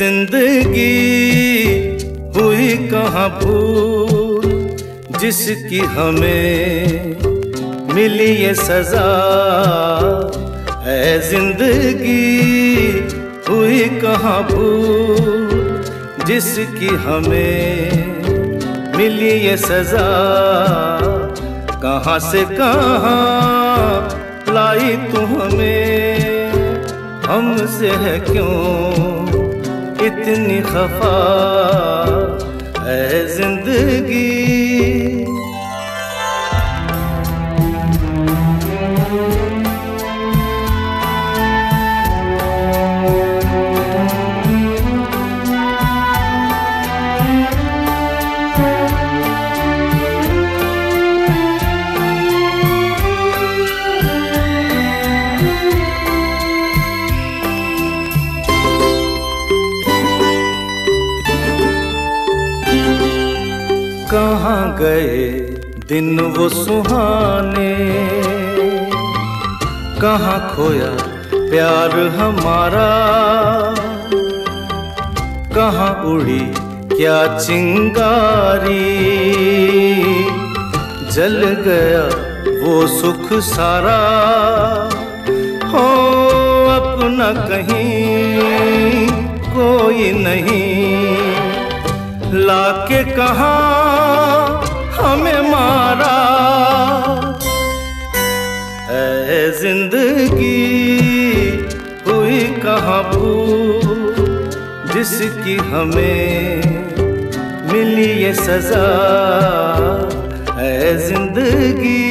ज़िंदगी हुई कहाँ भूल जिसकी हमें मिली ये सजा। है ज़िंदगी हुई कहाँ भूल जिसकी हमें मिली ये सजा। कहाँ से कहाँ लाई तू हमें, हमसे है क्यों इतनी खफा है ज़िंदगी। कहाँ गए दिन वो सुहाने? कहाँ खोया प्यार हमारा? कहाँ उड़ी क्या चिंगारी? जल गया वो सुख सारा। हो अपना कहीं कोई नहीं। लाके कहा, हमें मारा। है ज़िंदगी हुई कहाँ भूल, जिसकी हमें मिली ये सजा। ऐ ज़िंदगी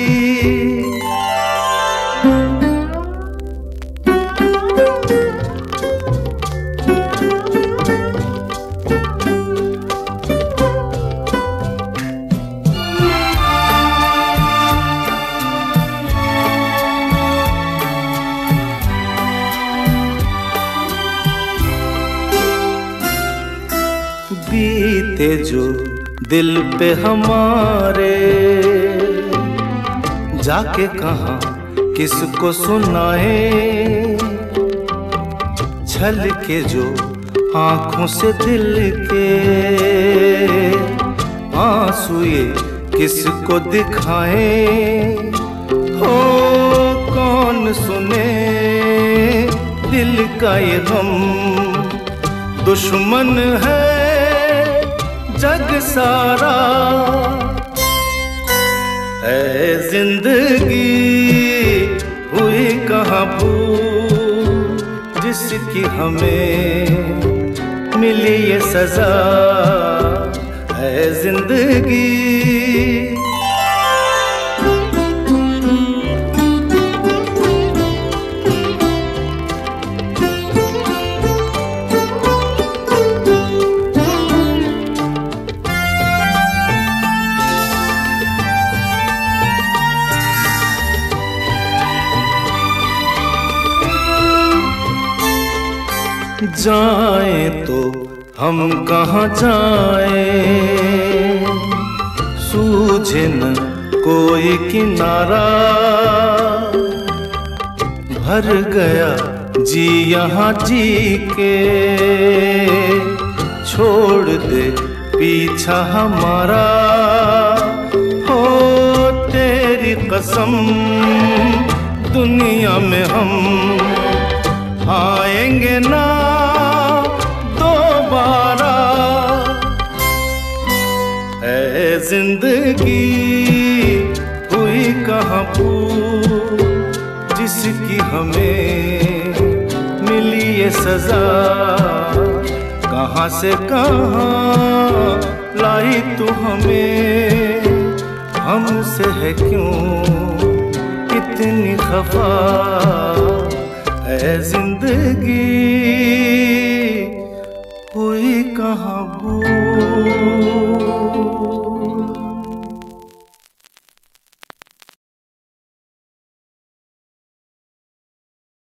बीते जो दिल पे हमारे। जाके कहा किसको सुनाए? छल के जो आँखों से दिल के आँसू ये किसको दिखाए? हो कौन सुने दिल का ये गम? दुश्मन है सारा। है ज़िंदगी हुई कहाँ भूल? जिसकी हमें मिली ये सजा। है ज़िंदगी जाए तो हम कहाँ जाए? सूझे न कोई किनारा, भर गया जी यहाँ जी के। छोड़ दे पीछा हमारा, हो तेरी कसम दुनिया में हम आएँगे ना दोबारा। है ज़िंदगी हुई कहाँ भूल जिसकी हमें मिली ये सजा। कहाँ से कहाँ लाई तू हमें हमसे है क्यों इतनी खफा? है ज़िंदगी। हुई कहाँ भूल